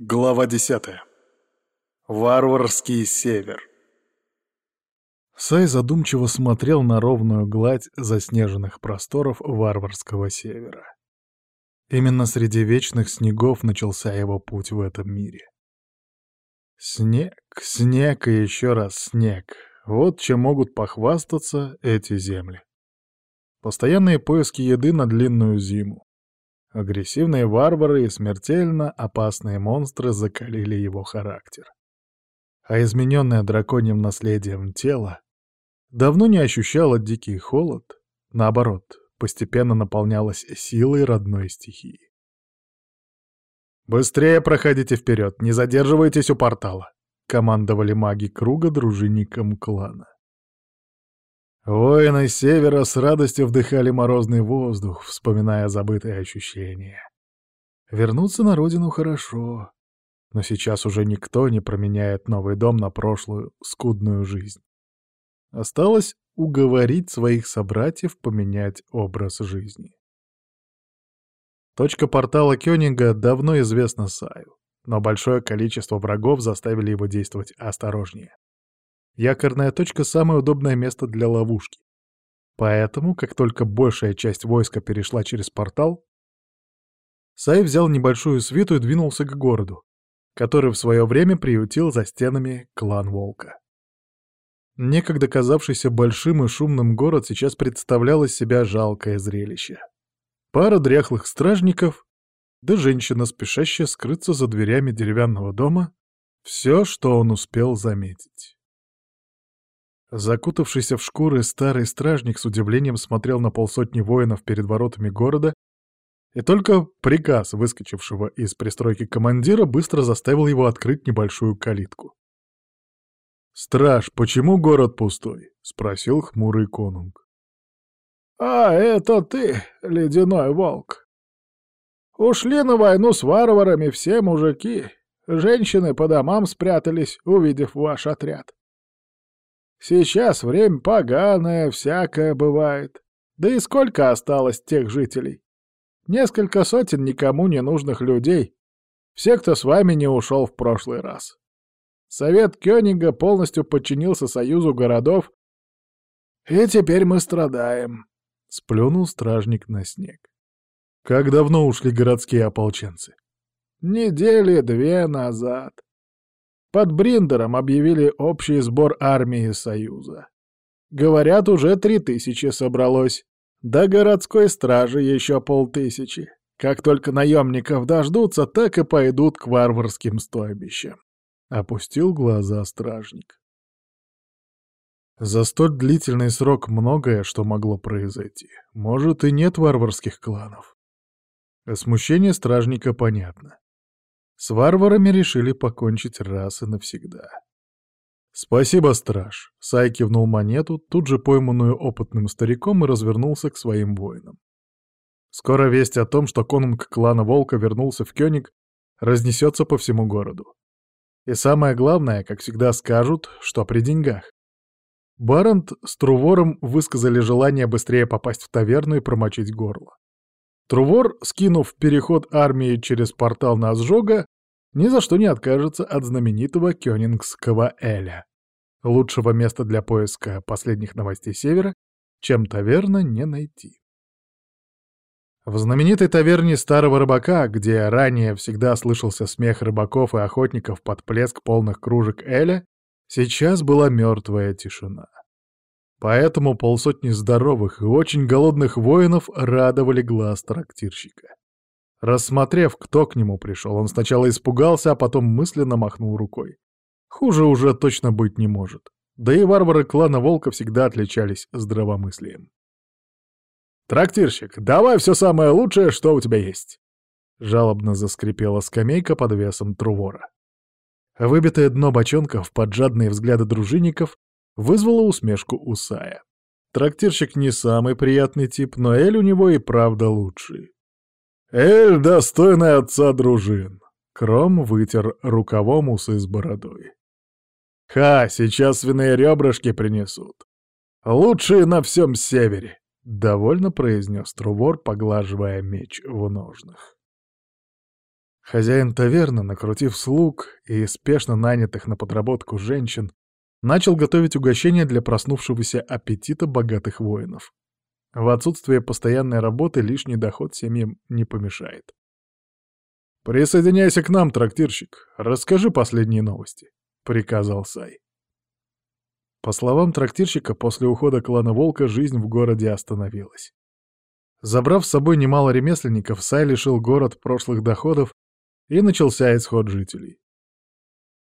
Глава десятая. Варварский север. Сай задумчиво смотрел на ровную гладь заснеженных просторов варварского севера. Именно среди вечных снегов начался его путь в этом мире. Снег, снег и еще раз снег. Вот чем могут похвастаться эти земли. Постоянные поиски еды на длинную зиму. Агрессивные варвары и смертельно опасные монстры закалили его характер. А измененное драконьим наследием тело давно не ощущало дикий холод, наоборот, постепенно наполнялось силой родной стихии. «Быстрее проходите вперед, не задерживайтесь у портала», — командовали маги круга дружинникам клана. Воины севера с радостью вдыхали морозный воздух, вспоминая забытые ощущения. Вернуться на родину хорошо, но сейчас уже никто не променяет новый дом на прошлую скудную жизнь. Осталось уговорить своих собратьев поменять образ жизни. Точка портала Кёнинга давно известна Саю, но большое количество врагов заставили его действовать осторожнее. Якорная точка — самое удобное место для ловушки. Поэтому, как только большая часть войска перешла через портал, Сай взял небольшую свиту и двинулся к городу, который в свое время приютил за стенами клан Волка. Некогда казавшийся большим и шумным город сейчас представлял из себя жалкое зрелище. Пара дряхлых стражников, да женщина, спешащая скрыться за дверями деревянного дома — все, что он успел заметить. Закутавшийся в шкуры старый стражник с удивлением смотрел на полсотни воинов перед воротами города, и только приказ выскочившего из пристройки командира быстро заставил его открыть небольшую калитку. «Страж, почему город пустой?» — спросил хмурый конунг. «А, это ты, ледяной волк. Ушли на войну с варварами все мужики. Женщины по домам спрятались, увидев ваш отряд. Сейчас время поганое, всякое бывает. Да и сколько осталось тех жителей? Несколько сотен никому не нужных людей. Все, кто с вами не ушел в прошлый раз. Совет Кёнига полностью подчинился союзу городов, и теперь мы страдаем. Сплюнул стражник на снег. Как давно ушли городские ополченцы? Недели две назад. Под Бриндером объявили общий сбор армии Союза. Говорят, уже три тысячи собралось. До городской стражи еще полтысячи. Как только наемников дождутся, так и пойдут к варварским стойбищам. Опустил глаза стражник. За столь длительный срок многое, что могло произойти. Может, и нет варварских кланов. Смущение стражника понятно. С варварами решили покончить раз и навсегда. «Спасибо, страж!» — Сай кивнул монету, тут же пойманную опытным стариком, и развернулся к своим воинам. Скоро весть о том, что конунг клана Волка вернулся в Кёниг, разнесется по всему городу. И самое главное, как всегда скажут, что при деньгах. Барант с Трувором высказали желание быстрее попасть в таверну и промочить горло. Трувор, скинув переход армии через портал на Сжога, ни за что не откажется от знаменитого кёнингского Эля. Лучшего места для поиска последних новостей Севера, чем таверна, не найти. В знаменитой таверне Старого Рыбака, где ранее всегда слышался смех рыбаков и охотников под плеск полных кружек Эля, сейчас была мертвая тишина. Поэтому полсотни здоровых и очень голодных воинов радовали глаз трактирщика. Рассмотрев, кто к нему пришел, он сначала испугался, а потом мысленно махнул рукой. Хуже уже точно быть не может. Да и варвары клана Волка всегда отличались здравомыслием. «Трактирщик, давай все самое лучшее, что у тебя есть!» Жалобно заскрипела скамейка под весом Трувора. Выбитое дно бочонков под жадные взгляды дружинников вызвало усмешку у Сая. Трактирщик не самый приятный тип, но Эль у него и правда лучший. «Эль, достойный отца дружин!» Кром вытер рукавом усы с бородой. «Ха, сейчас свиные ребрышки принесут. Лучшие на всем севере!» — довольно произнес Трувор, поглаживая меч в ножнах. Хозяин таверны, накрутив слуг и спешно нанятых на подработку женщин, начал готовить угощения для проснувшегося аппетита богатых воинов. В отсутствие постоянной работы лишний доход семьям не помешает. «Присоединяйся к нам, трактирщик. Расскажи последние новости», — приказал Сай. По словам трактирщика, после ухода клана Волка жизнь в городе остановилась. Забрав с собой немало ремесленников, Сай лишил город прошлых доходов, и начался исход жителей.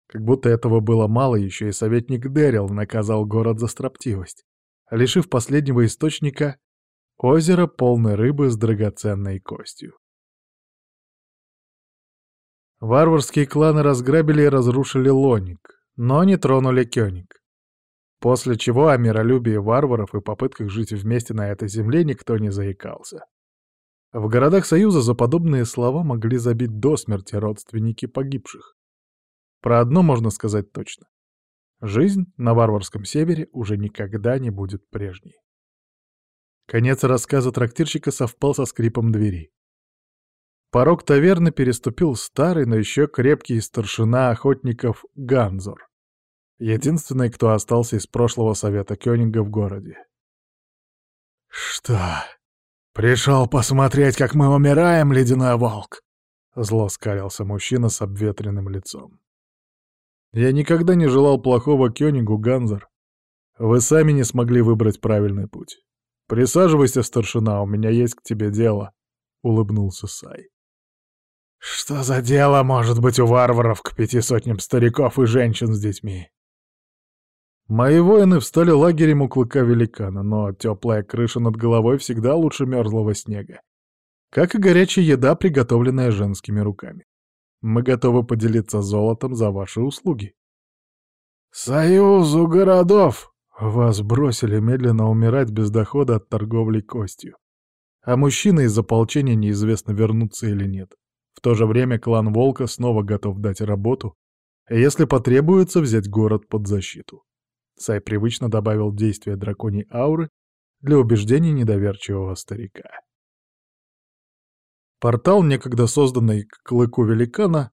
Как будто этого было мало, еще и советник Дэрил наказал город за строптивость, лишив последнего источника озера полной рыбы с драгоценной костью. Варварские кланы разграбили и разрушили Лоник, но не тронули Кёник. После чего о миролюбии варваров и попытках жить вместе на этой земле никто не заикался. В городах Союза за подобные слова могли забить до смерти родственники погибших. Про одно можно сказать точно. Жизнь на варварском севере уже никогда не будет прежней. Конец рассказа трактирщика совпал со скрипом двери. Порог таверны переступил старый, но еще крепкий старшина охотников Ганзор. Единственный, кто остался из прошлого совета Кёнинга в городе. «Что? Пришел посмотреть, как мы умираем, ледяной волк?» Зло скалился мужчина с обветренным лицом. «Я никогда не желал плохого Кёнингу, Ганзор. Вы сами не смогли выбрать правильный путь. Присаживайся, старшина, у меня есть к тебе дело», — улыбнулся Сай. Что за дело может быть у варваров к пяти сотням стариков и женщин с детьми? Мои воины встали лагерем у клыка великана, но теплая крыша над головой всегда лучше мерзлого снега. Как и горячая еда, приготовленная женскими руками. Мы готовы поделиться золотом за ваши услуги. «Союзу городов!» Вас бросили медленно умирать без дохода от торговли костью. А мужчины из ополчения неизвестно, вернутся или нет. В то же время клан Волка снова готов дать работу, если потребуется, взять город под защиту. Сай привычно добавил действие драконьей ауры для убеждения недоверчивого старика. Портал, некогда созданный к клыку великана,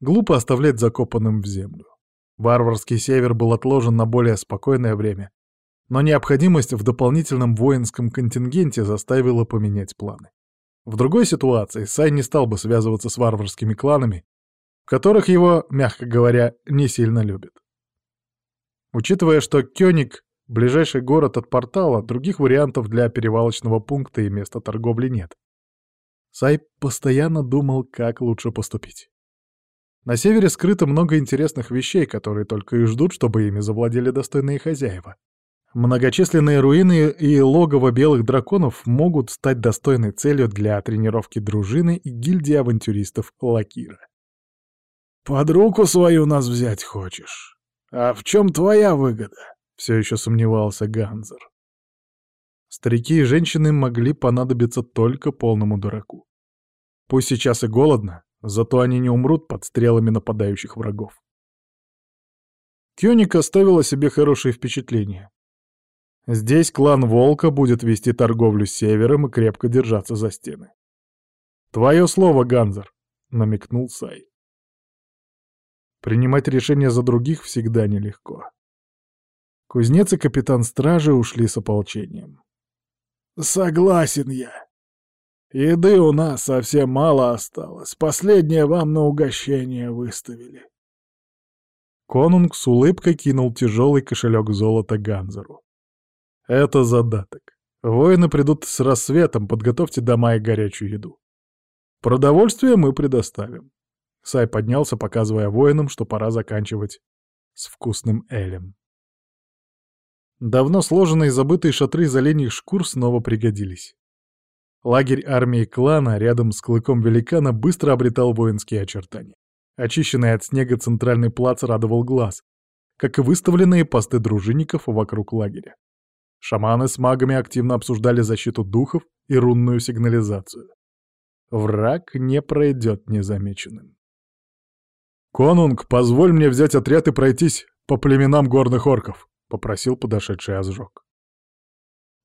глупо оставлять закопанным в землю. Варварский север был отложен на более спокойное время, но необходимость в дополнительном воинском контингенте заставила поменять планы. В другой ситуации Сай не стал бы связываться с варварскими кланами, в которых его, мягко говоря, не сильно любят. Учитывая, что Кёник — ближайший город от портала, других вариантов для перевалочного пункта и места торговли нет. Сай постоянно думал, как лучше поступить. На севере скрыто много интересных вещей, которые только и ждут, чтобы ими завладели достойные хозяева. Многочисленные руины и логово белых драконов могут стать достойной целью для тренировки дружины и гильдии авантюристов Лакира. «Под руку свою нас взять хочешь? А в чем твоя выгода?» — все еще сомневался Ганзер. Старики и женщины могли понадобиться только полному дураку. Пусть сейчас и голодно, зато они не умрут под стрелами нападающих врагов. Кёник оставила себе хорошее впечатление. Здесь клан Волка будет вести торговлю с севером и крепко держаться за стены. «Твое слово, Ганзер», — намекнул Сай. Принимать решения за других всегда нелегко. Кузнец и капитан стражи ушли с ополчением. «Согласен я. Еды у нас совсем мало осталось. Последнее вам на угощение выставили». Конунг с улыбкой кинул тяжелый кошелек золота Ганзеру. Это задаток. Воины придут с рассветом, подготовьте дома и горячую еду. Продовольствие мы предоставим. Сай поднялся, показывая воинам, что пора заканчивать с вкусным элем. Давно сложенные и забытые шатры из оленьих шкур снова пригодились. Лагерь армии клана рядом с клыком великана быстро обретал воинские очертания. Очищенный от снега центральный плац радовал глаз, как и выставленные посты дружинников вокруг лагеря. Шаманы с магами активно обсуждали защиту духов и рунную сигнализацию. Враг не пройдет незамеченным. «Конунг, позволь мне взять отряд и пройтись по племенам горных орков», — попросил подошедший Азжок.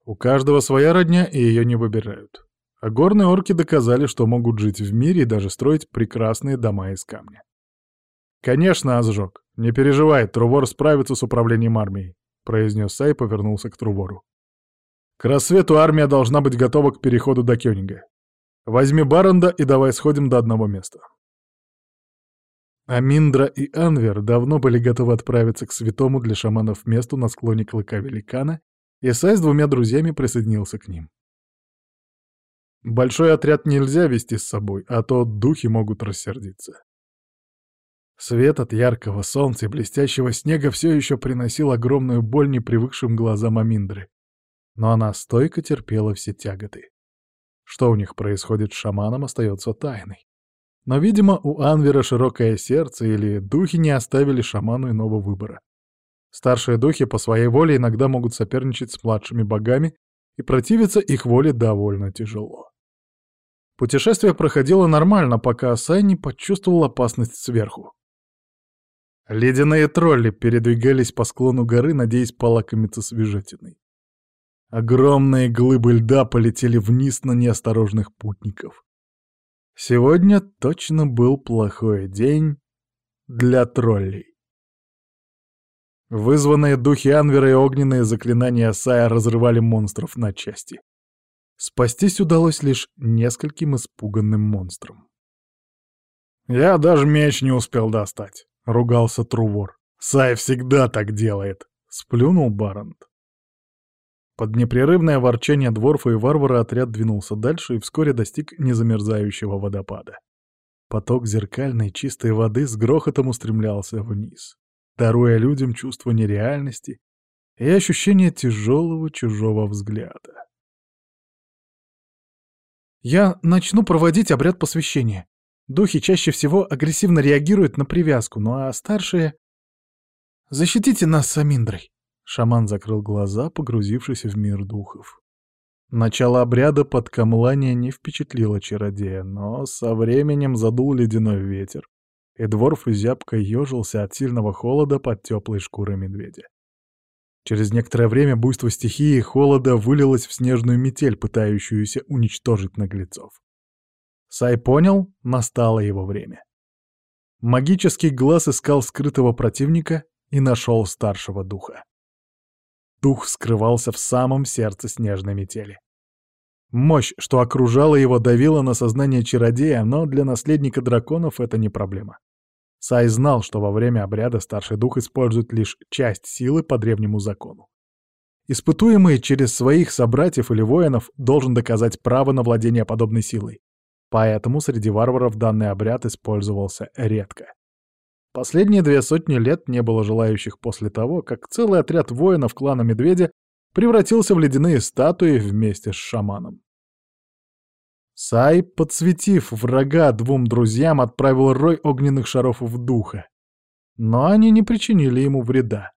У каждого своя родня, и ее не выбирают. А горные орки доказали, что могут жить в мире и даже строить прекрасные дома из камня. «Конечно, Азжок, не переживай, Трувор справится с управлением армией», — произнес Сай и повернулся к Трувору. «К рассвету армия должна быть готова к переходу до Кёнинга. Возьми Баранда и давай сходим до одного места». Аминдра и Анвер давно были готовы отправиться к святому для шаманов месту на склоне Клыка Великана, и Сай с двумя друзьями присоединился к ним. Большой отряд нельзя вести с собой, а то духи могут рассердиться. Свет от яркого солнца и блестящего снега все еще приносил огромную боль непривыкшим глазам Аминдры. Но она стойко терпела все тяготы. Что у них происходит с шаманом, остается тайной. Но, видимо, у Анвера широкое сердце или духи не оставили шаману иного выбора. Старшие духи по своей воле иногда могут соперничать с младшими богами, и противиться их воле довольно тяжело. Путешествие проходило нормально, пока Асай не почувствовал опасность сверху. Ледяные тролли передвигались по склону горы, надеясь полакомиться свежатиной. Огромные глыбы льда полетели вниз на неосторожных путников. Сегодня точно был плохой день для троллей. Вызванные духи Анвера и огненные заклинания Асая разрывали монстров на части. Спастись удалось лишь нескольким испуганным монстрам. «Я даже меч не успел достать», — ругался Трувор. «Сай всегда так делает», — сплюнул Барант. Под непрерывное ворчание дворфа и варвара отряд двинулся дальше и вскоре достиг незамерзающего водопада. Поток зеркальной чистой воды с грохотом устремлялся вниз, даруя людям чувство нереальности и ощущение тяжелого чужого взгляда. «Я начну проводить обряд посвящения», Духи чаще всего агрессивно реагируют на привязку, ну а старшие... «Защитите нас с Аминдрой!» Шаман закрыл глаза, погрузившись в мир духов. Начало обряда под камлание не впечатлило чародея, но со временем задул ледяной ветер, и дворф зябко ежился от сильного холода под теплой шкурой медведя. Через некоторое время буйство стихии и холода вылилось в снежную метель, пытающуюся уничтожить наглецов. Сай понял, настало его время. Магический глаз искал скрытого противника и нашел старшего духа. Дух скрывался в самом сердце снежной метели. Мощь, что окружала его, давила на сознание чародея, но для наследника драконов это не проблема. Сай знал, что во время обряда старший дух использует лишь часть силы по древнему закону. Испытуемый через своих собратьев или воинов должен доказать право на владение подобной силой. Поэтому среди варваров данный обряд использовался редко. Последние две сотни лет не было желающих после того, как целый отряд воинов клана Медведя превратился в ледяные статуи вместе с шаманом. Сай, подсветив врага двум друзьям, отправил рой огненных шаров в духа. Но они не причинили ему вреда.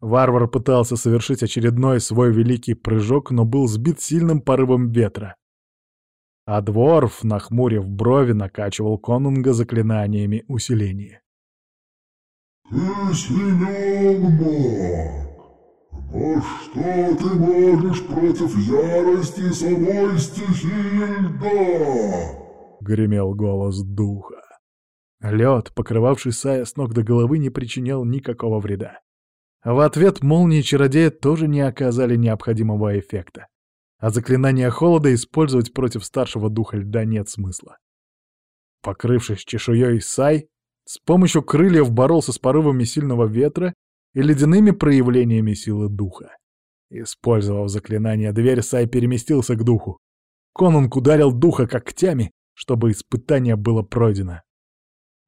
Варвар пытался совершить очередной свой великий прыжок, но был сбит сильным порывом ветра. А Дворф, нахмурив брови, накачивал конунга заклинаниями усиления. «Ты силен маг, но что ты можешь против ярости самой стихии льда?» — гремел голос духа. Лед, покрывавший Сая с ног до головы, не причинял никакого вреда. В ответ молнии чародея тоже не оказали необходимого эффекта а заклинание холода использовать против старшего духа льда нет смысла. Покрывшись чешуей Сай, с помощью крыльев боролся с порывами сильного ветра и ледяными проявлениями силы духа. Использовав заклинание дверь, Сай переместился к духу. Конунг ударил духа когтями, чтобы испытание было пройдено.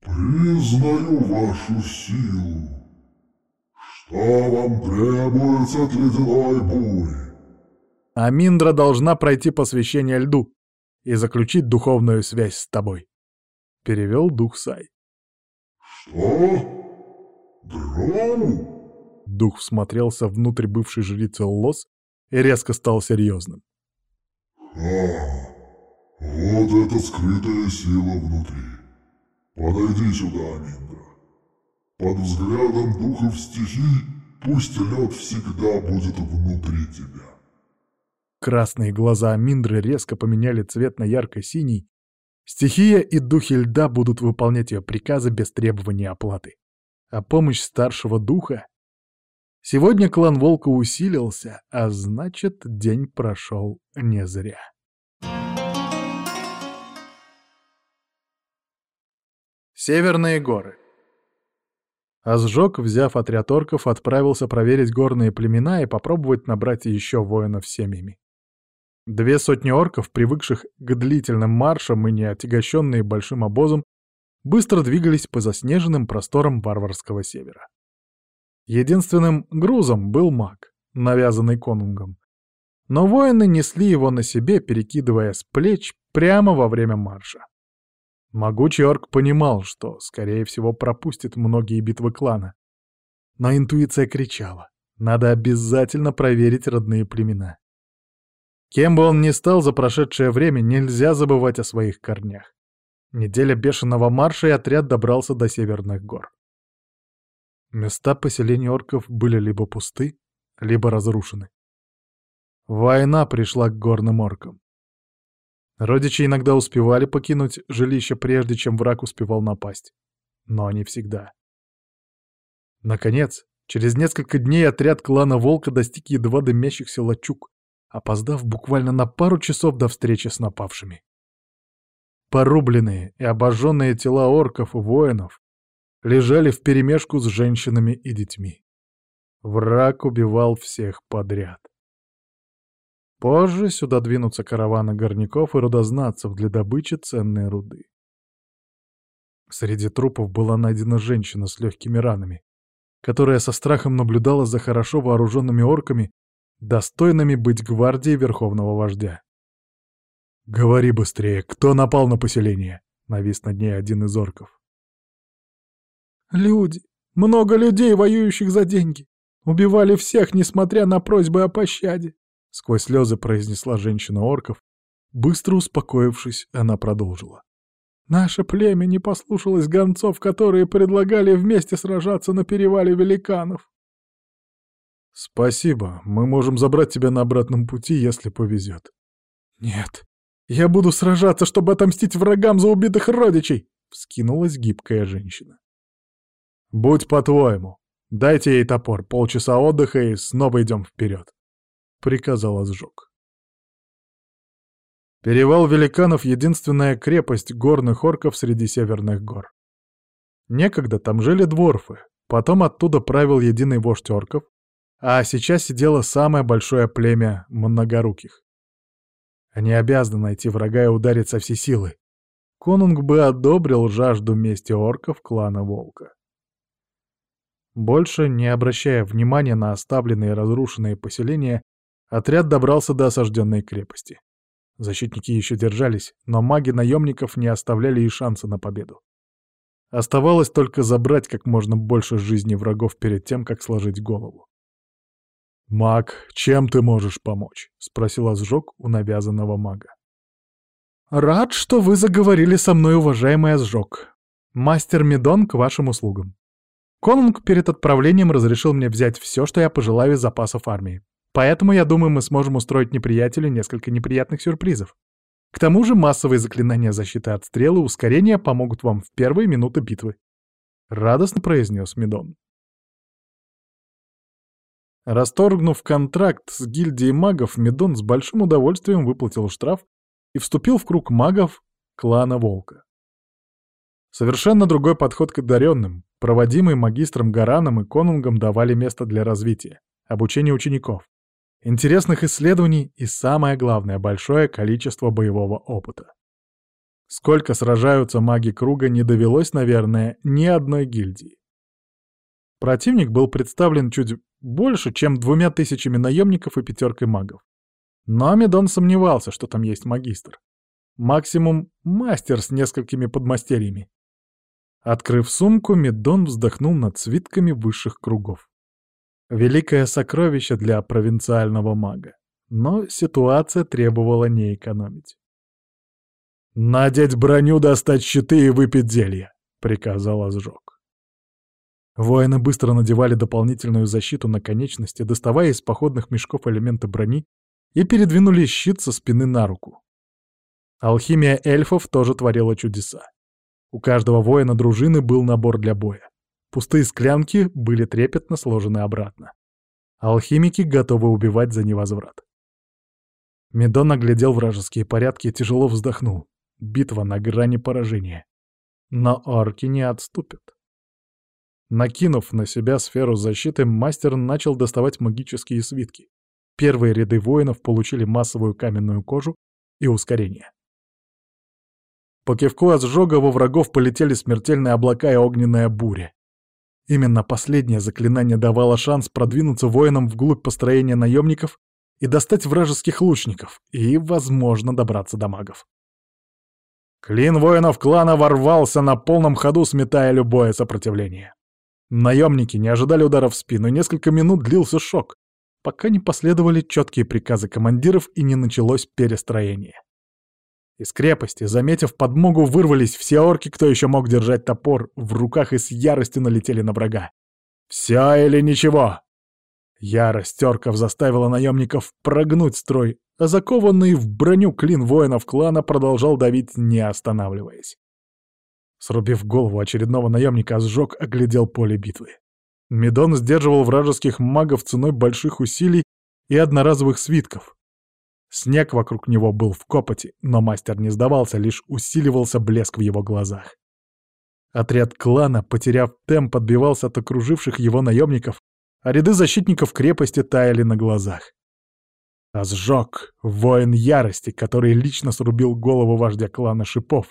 «Признаю вашу силу. Что вам требуется от ледяной бури?» а Миндра должна пройти посвящение льду и заключить духовную связь с тобой. Перевел дух Сай. Что? Дроу? Дух всмотрелся внутрь бывшей жрицы Лос и резко стал серьезным. А, вот эта скрытая сила внутри. Подойди сюда, Миндра. Под взглядом духов стихий пусть лед всегда будет внутри тебя. Красные глаза Миндры резко поменяли цвет на ярко-синий. Стихия и духи льда будут выполнять ее приказы без требования оплаты. А помощь старшего духа? Сегодня клан Волка усилился, а значит, день прошел не зря. Северные горы Азжок, взяв отряд орков, отправился проверить горные племена и попробовать набрать еще воинов семьями. Две сотни орков, привыкших к длительным маршам и не отягощенные большим обозом, быстро двигались по заснеженным просторам варварского севера. Единственным грузом был маг, навязанный конунгом. Но воины несли его на себе, перекидывая с плеч прямо во время марша. Могучий орк понимал, что, скорее всего, пропустит многие битвы клана. Но интуиция кричала. Надо обязательно проверить родные племена. Кем бы он ни стал за прошедшее время, нельзя забывать о своих корнях. Неделя бешеного марша, и отряд добрался до Северных гор. Места поселения орков были либо пусты, либо разрушены. Война пришла к горным оркам. Родичи иногда успевали покинуть жилище, прежде чем враг успевал напасть. Но не всегда. Наконец, через несколько дней отряд клана Волка достиг едва дымящихся лачуг, опоздав буквально на пару часов до встречи с напавшими. Порубленные и обожженные тела орков и воинов лежали вперемешку с женщинами и детьми. Враг убивал всех подряд. Позже сюда двинутся караваны горняков и рудознатцев для добычи ценной руды. Среди трупов была найдена женщина с легкими ранами, которая со страхом наблюдала за хорошо вооруженными орками, достойными быть гвардией верховного вождя. «Говори быстрее, кто напал на поселение?» — навис над ней один из орков. «Люди! Много людей, воюющих за деньги! Убивали всех, несмотря на просьбы о пощаде!» — сквозь слезы произнесла женщина орков. Быстро успокоившись, она продолжила. «Наше племя не послушалось гонцов, которые предлагали вместе сражаться на перевале великанов». «Спасибо, мы можем забрать тебя на обратном пути, если повезет». «Нет, я буду сражаться, чтобы отомстить врагам за убитых родичей!» — вскинулась гибкая женщина. «Будь по-твоему. Дайте ей топор, полчаса отдыха и снова идем вперед». — приказал Азжок. Перевал Великанов — единственная крепость горных орков среди северных гор. Некогда там жили дворфы, потом оттуда правил единый вождь орков, а сейчас сидело самое большое племя многоруких. Они обязаны найти врага и ударить со всей силы. Конунг бы одобрил жажду мести орков клана Волка. Больше не обращая внимания на оставленные и разрушенные поселения, Отряд добрался до осажденной крепости. Защитники еще держались, но маги наемников не оставляли и шанса на победу. Оставалось только забрать как можно больше жизни врагов перед тем, как сложить голову. «Маг, чем ты можешь помочь?» — спросил Азжок у навязанного мага. «Рад, что вы заговорили со мной, уважаемый Азжок. Мастер Медон к вашим услугам. Конунг перед отправлением разрешил мне взять все, что я пожелаю из запасов армии. Поэтому, я думаю, мы сможем устроить неприятелю несколько неприятных сюрпризов. К тому же массовые заклинания защиты от стрелы ускорения помогут вам в первые минуты битвы. Радостно произнес Медон. Расторгнув контракт с гильдией магов, Медон с большим удовольствием выплатил штраф и вступил в круг магов клана Волка. Совершенно другой подход к одаренным, проводимый магистром Гараном и Конунгом давали место для развития, обучения учеников интересных исследований и, самое главное, большое количество боевого опыта. Сколько сражаются маги круга, не довелось, наверное, ни одной гильдии. Противник был представлен чуть больше, чем двумя тысячами наемников и пятеркой магов. Но Амедон сомневался, что там есть магистр. Максимум мастер с несколькими подмастерьями. Открыв сумку, Медон вздохнул над свитками высших кругов. Великое сокровище для провинциального мага. Но ситуация требовала не экономить. «Надеть броню, достать щиты и выпить зелье», — приказал Азжок. Воины быстро надевали дополнительную защиту на конечности, доставая из походных мешков элементы брони и передвинули щит со спины на руку. Алхимия эльфов тоже творила чудеса. У каждого воина дружины был набор для боя. Пустые склянки были трепетно сложены обратно. Алхимики готовы убивать за невозврат. Медон оглядел вражеские порядки и тяжело вздохнул. Битва на грани поражения. Но орки не отступят. Накинув на себя сферу защиты, мастер начал доставать магические свитки. Первые ряды воинов получили массовую каменную кожу и ускорение. По кивку отжога во врагов полетели смертельные облака и огненная буря. Именно последнее заклинание давало шанс продвинуться воинам вглубь построения наемников и достать вражеских лучников, и, возможно, добраться до магов. Клин воинов клана ворвался на полном ходу, сметая любое сопротивление. Наемники не ожидали удара в спину, несколько минут длился шок, пока не последовали четкие приказы командиров и не началось перестроение. Из крепости, заметив подмогу, вырвались все орки, кто еще мог держать топор, в руках и с яростью налетели на врага. «Все или ничего!» Ярость орков заставила наемников прогнуть строй, а закованный в броню клин воинов клана продолжал давить, не останавливаясь. Срубив голову очередного наемника, сжег оглядел поле битвы. Медон сдерживал вражеских магов ценой больших усилий и одноразовых свитков. Снег вокруг него был в копоти, но мастер не сдавался, лишь усиливался блеск в его глазах. Отряд клана, потеряв темп, отбивался от окруживших его наемников, а ряды защитников крепости таяли на глазах. А сжег воин ярости, который лично срубил голову вождя клана шипов.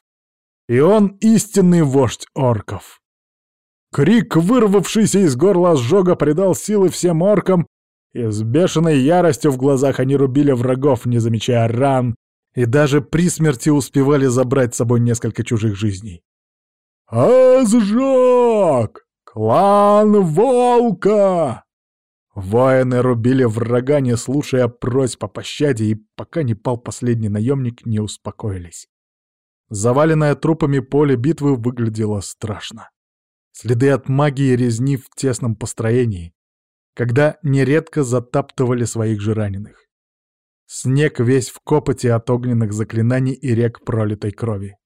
И он истинный вождь орков. Крик, вырвавшийся из горла сжога, придал силы всем оркам, и с бешеной яростью в глазах они рубили врагов, не замечая ран, и даже при смерти успевали забрать с собой несколько чужих жизней. «Азжак! Клан Волка!» Воины рубили врага, не слушая просьб о пощаде, и пока не пал последний наемник, не успокоились. Заваленное трупами поле битвы выглядело страшно. Следы от магии резни в тесном построении, когда нередко затаптывали своих же раненых. Снег весь в копоте от огненных заклинаний и рек пролитой крови.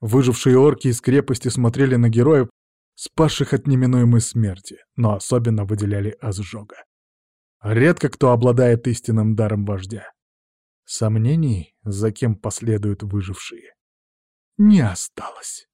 Выжившие орки из крепости смотрели на героев, спасших от неминуемой смерти, но особенно выделяли Азжога. Редко кто обладает истинным даром вождя. Сомнений, за кем последуют выжившие, не осталось.